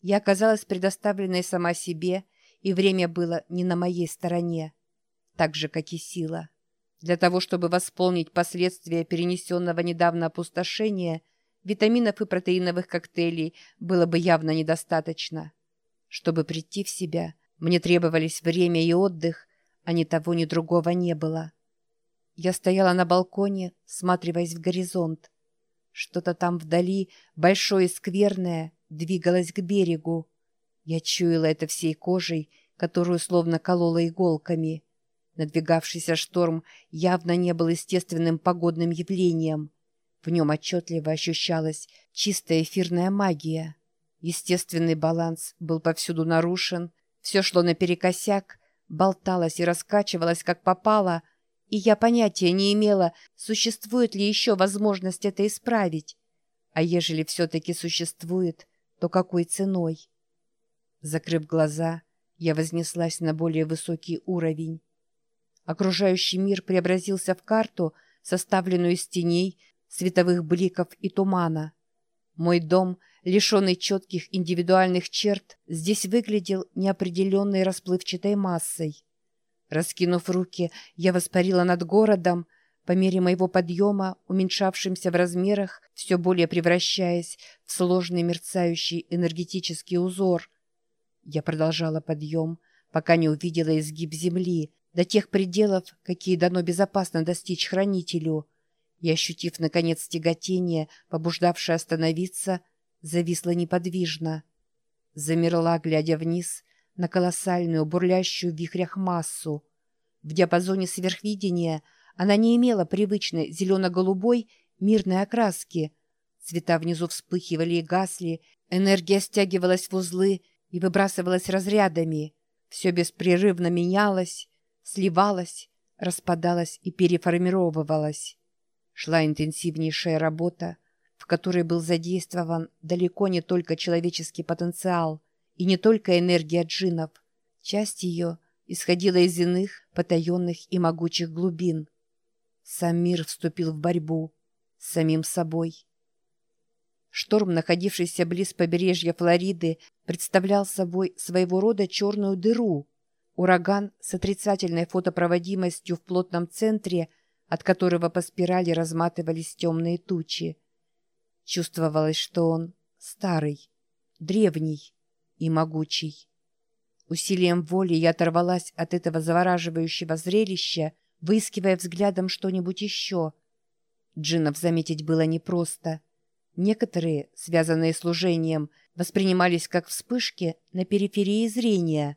Я оказалась предоставленной сама себе, и время было не на моей стороне, так же, как и сила. Для того, чтобы восполнить последствия перенесенного недавно опустошения, витаминов и протеиновых коктейлей было бы явно недостаточно. Чтобы прийти в себя, мне требовались время и отдых, а ни того, ни другого не было. Я стояла на балконе, всматриваясь в горизонт. Что-то там вдали, большое и скверное, двигалось к берегу. Я чуяла это всей кожей, которую словно колола иголками. Надвигавшийся шторм явно не был естественным погодным явлением. В нем отчетливо ощущалась чистая эфирная магия. Естественный баланс был повсюду нарушен, все шло наперекосяк, болталось и раскачивалось, как попало, и я понятия не имела, существует ли еще возможность это исправить. А ежели все-таки существует, то какой ценой? Закрыв глаза, я вознеслась на более высокий уровень. Окружающий мир преобразился в карту, составленную из теней, световых бликов и тумана. Мой дом, лишенный четких индивидуальных черт, здесь выглядел неопределенной расплывчатой массой. Раскинув руки, я воспарила над городом, по мере моего подъема, уменьшавшимся в размерах, все более превращаясь в сложный мерцающий энергетический узор. Я продолжала подъем, пока не увидела изгиб земли, до тех пределов, какие дано безопасно достичь хранителю, и, ощутив, наконец, тяготение, побуждавшее остановиться, зависла неподвижно. Замерла, глядя вниз, на колоссальную, бурлящую в вихрях массу. В диапазоне сверхвидения — она не имела привычной зелено-голубой мирной окраски. Цвета внизу вспыхивали и гасли, энергия стягивалась в узлы и выбрасывалась разрядами. Все беспрерывно менялось, сливалось, распадалось и переформировывалось. Шла интенсивнейшая работа, в которой был задействован далеко не только человеческий потенциал и не только энергия джинов. Часть ее исходила из иных, потаенных и могучих глубин. Сам мир вступил в борьбу с самим собой. Шторм, находившийся близ побережья Флориды, представлял собой своего рода черную дыру. Ураган с отрицательной фотопроводимостью в плотном центре, от которого по спирали разматывались темные тучи. Чувствовалось, что он старый, древний и могучий. Усилием воли я оторвалась от этого завораживающего зрелища, выискивая взглядом что-нибудь еще. Джинов заметить было непросто. Некоторые, связанные служением, воспринимались как вспышки на периферии зрения,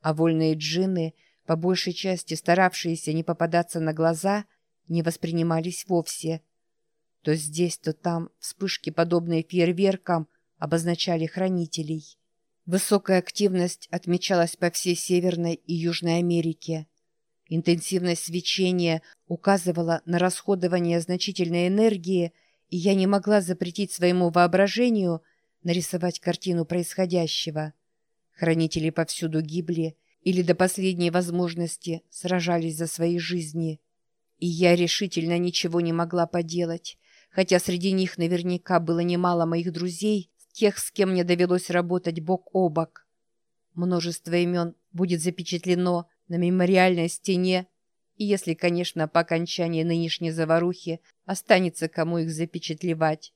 а вольные джинны, по большей части старавшиеся не попадаться на глаза, не воспринимались вовсе. То здесь, то там вспышки, подобные фейерверкам, обозначали хранителей. Высокая активность отмечалась по всей Северной и Южной Америке. Интенсивность свечения указывала на расходование значительной энергии, и я не могла запретить своему воображению нарисовать картину происходящего. Хранители повсюду гибли или до последней возможности сражались за свои жизни. И я решительно ничего не могла поделать, хотя среди них наверняка было немало моих друзей, тех, с кем мне довелось работать бок о бок. Множество имен будет запечатлено на мемориальной стене, и если, конечно, по окончании нынешней заварухи останется кому их запечатлевать.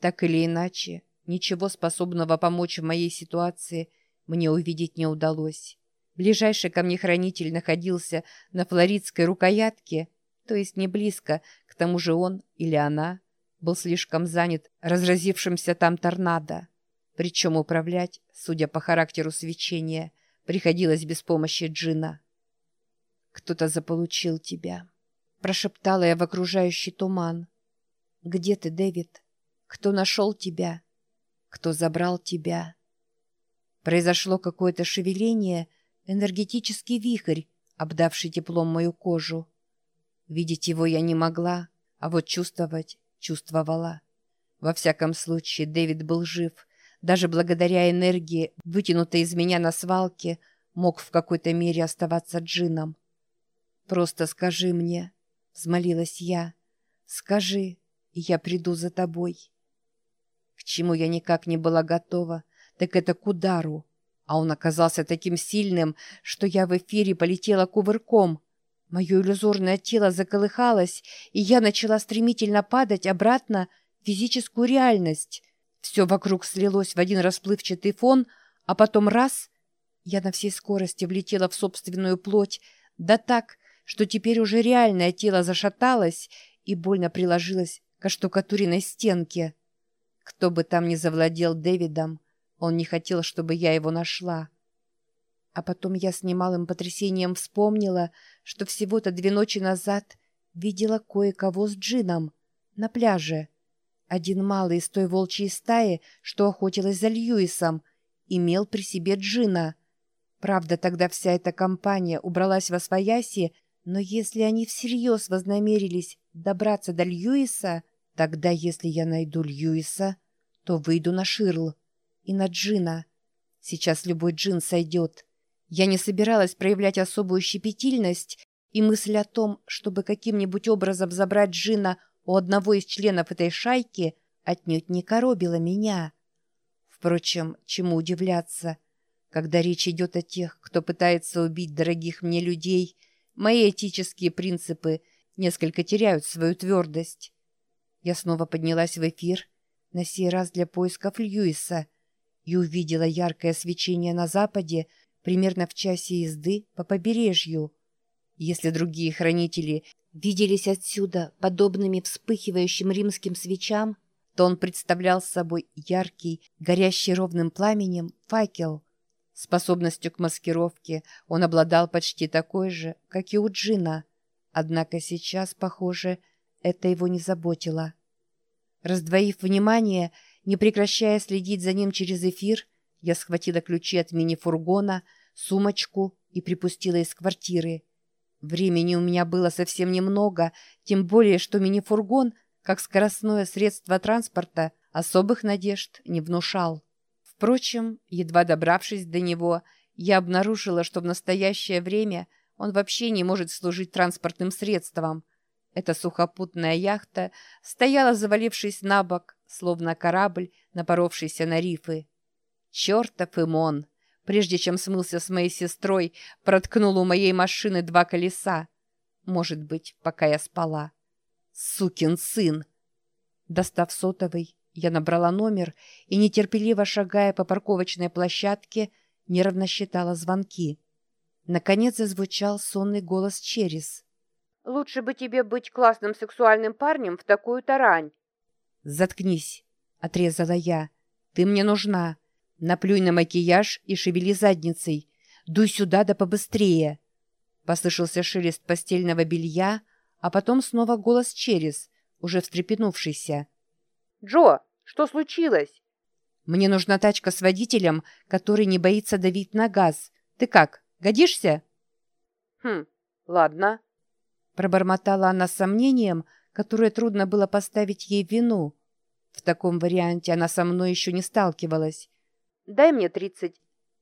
Так или иначе, ничего способного помочь в моей ситуации мне увидеть не удалось. Ближайший ко мне хранитель находился на флоридской рукоятке, то есть не близко, к тому же он или она был слишком занят разразившимся там торнадо. Причем управлять, судя по характеру свечения, Приходилось без помощи Джина. «Кто-то заполучил тебя», — прошептала я в окружающий туман. «Где ты, Дэвид? Кто нашел тебя? Кто забрал тебя?» Произошло какое-то шевеление, энергетический вихрь, обдавший теплом мою кожу. Видеть его я не могла, а вот чувствовать чувствовала. Во всяком случае, Дэвид был жив — даже благодаря энергии, вытянутой из меня на свалке, мог в какой-то мере оставаться джином. «Просто скажи мне», — взмолилась я, — «скажи, и я приду за тобой». К чему я никак не была готова, так это к удару. А он оказался таким сильным, что я в эфире полетела кувырком. Мое иллюзорное тело заколыхалось, и я начала стремительно падать обратно в физическую реальность. Все вокруг слилось в один расплывчатый фон, а потом раз — я на всей скорости влетела в собственную плоть, да так, что теперь уже реальное тело зашаталось и больно приложилось к штукатуренной стенке. Кто бы там ни завладел Дэвидом, он не хотел, чтобы я его нашла. А потом я с немалым потрясением вспомнила, что всего-то две ночи назад видела кое-кого с Джином на пляже. Один малый из той волчьей стаи, что охотилась за Льюисом, имел при себе Джина. Правда, тогда вся эта компания убралась во свояси, но если они всерьез вознамерились добраться до Льюиса, тогда если я найду Льюиса, то выйду на Ширл и на Джина. Сейчас любой Джин сойдет. Я не собиралась проявлять особую щепетильность, и мысль о том, чтобы каким-нибудь образом забрать Джина у одного из членов этой шайки, отнюдь не коробила меня. Впрочем, чему удивляться, когда речь идет о тех, кто пытается убить дорогих мне людей, мои этические принципы несколько теряют свою твердость. Я снова поднялась в эфир, на сей раз для поисков Льюиса, и увидела яркое свечение на западе примерно в часе езды по побережью. Если другие хранители виделись отсюда подобными вспыхивающим римским свечам, то он представлял собой яркий, горящий ровным пламенем факел. Способностью к маскировке он обладал почти такой же, как и у Джина, однако сейчас, похоже, это его не заботило. Раздвоив внимание, не прекращая следить за ним через эфир, я схватила ключи от мини-фургона, сумочку и припустила из квартиры. Времени у меня было совсем немного, тем более, что мини-фургон, как скоростное средство транспорта, особых надежд не внушал. Впрочем, едва добравшись до него, я обнаружила, что в настоящее время он вообще не может служить транспортным средством. Эта сухопутная яхта стояла, завалившись на бок, словно корабль, напоровшийся на рифы. Чертов Имон! Прежде чем смылся с моей сестрой, проткнул у моей машины два колеса. Может быть, пока я спала. Сукин сын! Достав сотовый, я набрала номер и, нетерпеливо шагая по парковочной площадке, нервно считала звонки. Наконец зазвучал сонный голос Черис. «Лучше бы тебе быть классным сексуальным парнем в такую-то рань». «Заткнись», — отрезала я. «Ты мне нужна. Наплюй на макияж и шевели задницей. Дуй сюда да побыстрее». Послышался шелест постельного белья, а потом снова голос Черис, уже встрепенувшийся. «Джо, что случилось?» «Мне нужна тачка с водителем, который не боится давить на газ. Ты как, годишься?» «Хм, ладно», — пробормотала она с сомнением, которое трудно было поставить ей вину. В таком варианте она со мной еще не сталкивалась. «Дай мне тридцать».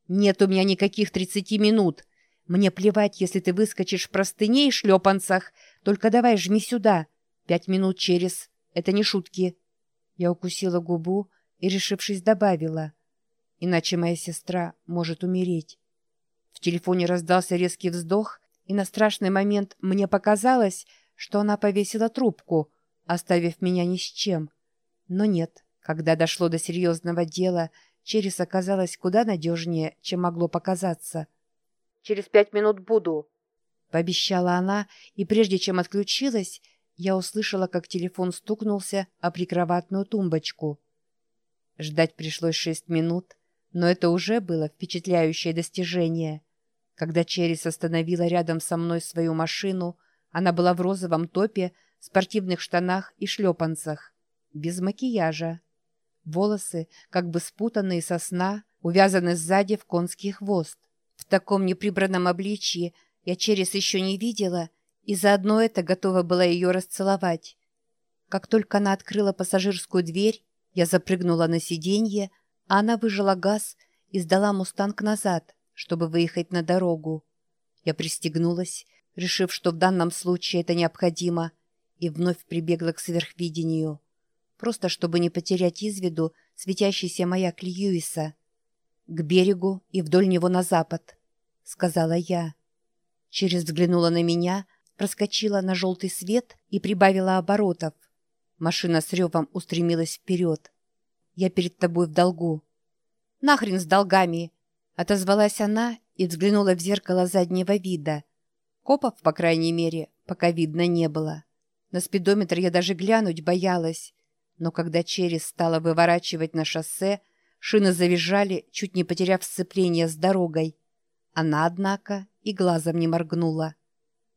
«Нет у меня никаких тридцати минут. Мне плевать, если ты выскочишь в простыне и шлепанцах. Только давай жми сюда. Пять минут через. Это не шутки». Я укусила губу и, решившись, добавила. «Иначе моя сестра может умереть». В телефоне раздался резкий вздох, и на страшный момент мне показалось, что она повесила трубку, оставив меня ни с чем. Но нет, когда дошло до серьезного дела, Черес оказалась куда надежнее, чем могло показаться. «Через пять минут буду», — пообещала она, и прежде чем отключилась, я услышала, как телефон стукнулся о прикроватную тумбочку. Ждать пришлось шесть минут, но это уже было впечатляющее достижение. Когда Черрис остановила рядом со мной свою машину, она была в розовом топе, спортивных штанах и шлепанцах, без макияжа. Волосы, как бы спутанные со сна, увязаны сзади в конский хвост. В таком неприбранном обличье я Черрис еще не видела — и заодно это готова была ее расцеловать. Как только она открыла пассажирскую дверь, я запрыгнула на сиденье, а она выжила газ и сдала «Мустанг» назад, чтобы выехать на дорогу. Я пристегнулась, решив, что в данном случае это необходимо, и вновь прибегла к сверхвидению. Просто чтобы не потерять из виду светящийся маяк Льюиса. «К берегу и вдоль него на запад», — сказала я. Через взглянула на меня, проскочила на желтый свет и прибавила оборотов. Машина с ревом устремилась вперед. «Я перед тобой в долгу». «Нахрен с долгами!» — отозвалась она и взглянула в зеркало заднего вида. Копов, по крайней мере, пока видно не было. На спидометр я даже глянуть боялась. Но когда через стала выворачивать на шоссе, шины завизжали, чуть не потеряв сцепление с дорогой. Она, однако, и глазом не моргнула.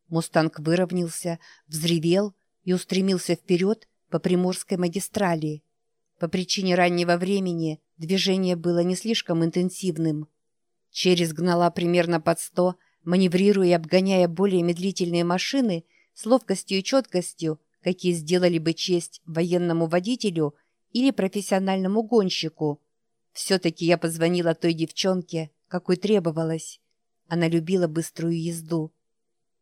Мустанг выровнялся, взревел и устремился вперед по Приморской магистрали. По причине раннего времени движение было не слишком интенсивным. Через гнала примерно под сто, маневрируя и обгоняя более медлительные машины с ловкостью и четкостью, какие сделали бы честь военному водителю или профессиональному гонщику. Все-таки я позвонила той девчонке, какой требовалось. Она любила быструю езду.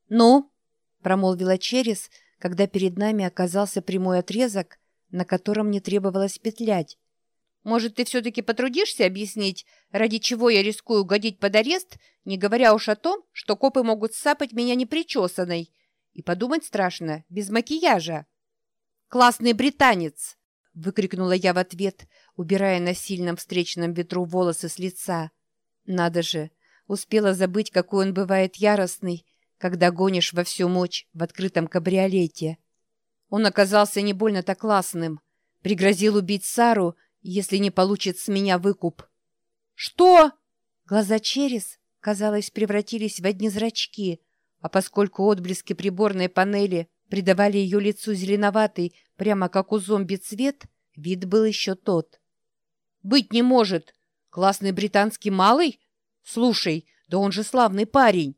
«Ну?» — промолвила Черес, когда перед нами оказался прямой отрезок, на котором не требовалось петлять. «Может, ты все-таки потрудишься объяснить, ради чего я рискую угодить под арест, не говоря уж о том, что копы могут сапать меня непричесанной? И подумать страшно, без макияжа». «Классный британец!» — выкрикнула я в ответ, убирая на сильном встречном ветру волосы с лица. «Надо же!» Успела забыть, какой он бывает яростный, когда гонишь во всю мощь в открытом кабриолете. Он оказался не больно-то классным. Пригрозил убить Сару, если не получит с меня выкуп. «Что?» Глаза Черес, казалось, превратились в одни зрачки, а поскольку отблески приборной панели придавали ее лицу зеленоватый, прямо как у зомби цвет, вид был еще тот. «Быть не может! Классный британский малый? Слушай, да он же славный парень!»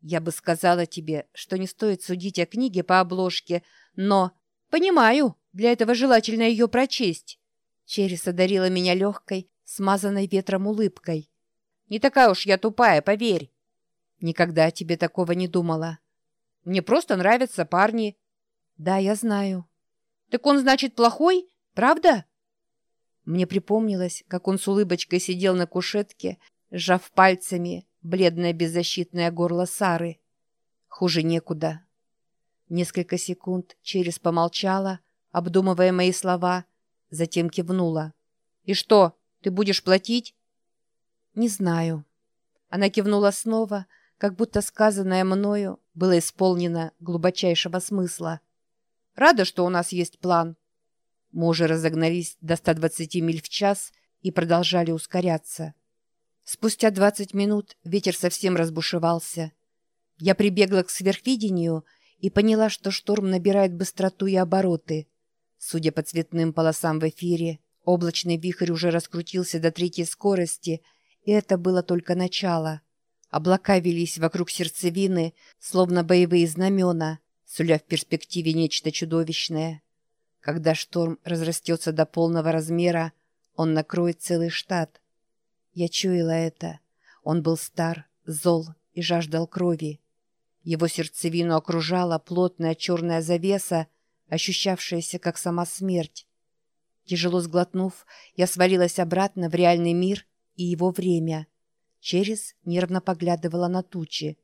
Я бы сказала тебе, что не стоит судить о книге по обложке, но... Понимаю, для этого желательно ее прочесть. Черес одарила меня легкой, смазанной ветром улыбкой. Не такая уж я тупая, поверь. Никогда о тебе такого не думала. Мне просто нравятся парни. Да, я знаю. Так он, значит, плохой, правда? Мне припомнилось, как он с улыбочкой сидел на кушетке, сжав пальцами бледное беззащитное горло Сары. Хуже некуда. Несколько секунд через помолчала, обдумывая мои слова, затем кивнула. «И что, ты будешь платить?» «Не знаю». Она кивнула снова, как будто сказанное мною было исполнено глубочайшего смысла. «Рада, что у нас есть план». Мы уже разогнались до 120 миль в час и продолжали ускоряться. Спустя двадцать минут ветер совсем разбушевался. Я прибегла к сверхвидению и поняла, что шторм набирает быстроту и обороты. Судя по цветным полосам в эфире, облачный вихрь уже раскрутился до третьей скорости, и это было только начало. Облака велись вокруг сердцевины, словно боевые знамена, суля в перспективе нечто чудовищное. Когда шторм разрастется до полного размера, он накроет целый штат — я чуяла это. Он был стар, зол и жаждал крови. Его сердцевину окружала плотная черная завеса, ощущавшаяся как сама смерть. Тяжело сглотнув, я свалилась обратно в реальный мир и его время. Через нервно поглядывала на тучи.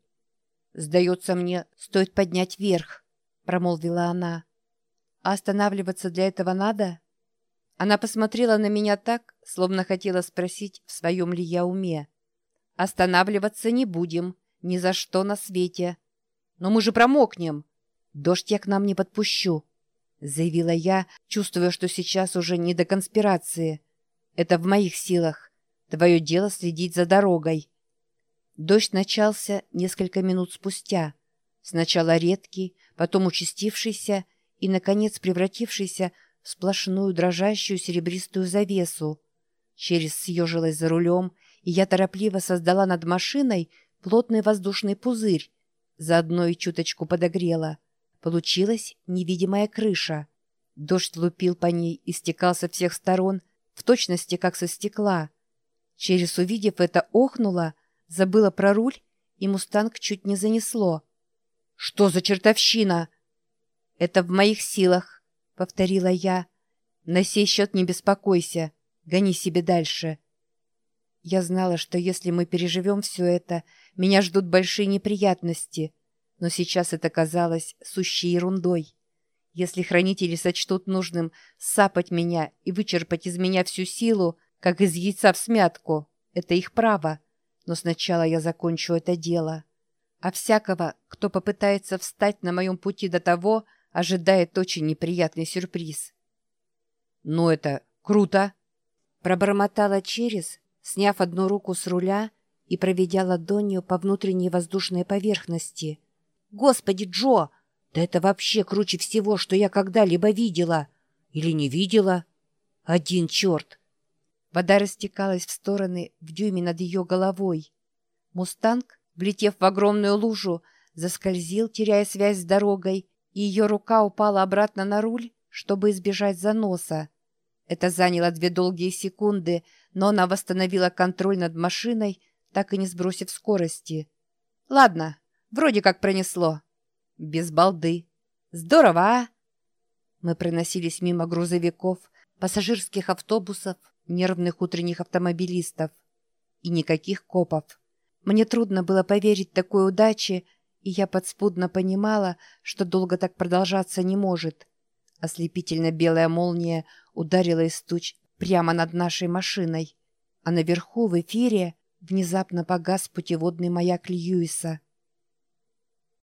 «Сдается мне, стоит поднять вверх», — промолвила она. «А останавливаться для этого надо?» Она посмотрела на меня так, словно хотела спросить, в своем ли я уме. «Останавливаться не будем, ни за что на свете. Но мы же промокнем. Дождь я к нам не подпущу», — заявила я, чувствуя, что сейчас уже не до конспирации. «Это в моих силах. Твое дело следить за дорогой». Дождь начался несколько минут спустя. Сначала редкий, потом участившийся и, наконец, превратившийся сплошную дрожащую серебристую завесу. Через съежилась за рулем, и я торопливо создала над машиной плотный воздушный пузырь, заодно и чуточку подогрела. Получилась невидимая крыша. Дождь лупил по ней и стекал со всех сторон, в точности как со стекла. Через увидев это, охнула, забыла про руль, и «Мустанг» чуть не занесло. «Что за чертовщина?» «Это в моих силах», — повторила я. «На сей счет не беспокойся. Гони себе дальше». Я знала, что если мы переживем все это, меня ждут большие неприятности, но сейчас это казалось сущей ерундой. Если хранители сочтут нужным сапать меня и вычерпать из меня всю силу, как из яйца в смятку, это их право. Но сначала я закончу это дело. А всякого, кто попытается встать на моем пути до того, ожидает очень неприятный сюрприз. «Ну это круто!» Пробормотала через, сняв одну руку с руля и проведя ладонью по внутренней воздушной поверхности. «Господи, Джо! Да это вообще круче всего, что я когда-либо видела! Или не видела? Один черт!» Вода растекалась в стороны в дюйме над ее головой. «Мустанг», влетев в огромную лужу, заскользил, теряя связь с дорогой, и ее рука упала обратно на руль, чтобы избежать заноса. Это заняло две долгие секунды, но она восстановила контроль над машиной, так и не сбросив скорости. «Ладно, вроде как пронесло. Без балды. Здорово, а?» Мы проносились мимо грузовиков, пассажирских автобусов, нервных утренних автомобилистов. И никаких копов. Мне трудно было поверить такой удаче, и я подспудно понимала, что долго так продолжаться не может. Ослепительно белая молния ударила из туч прямо над нашей машиной, а наверху в эфире внезапно погас путеводный маяк Льюиса.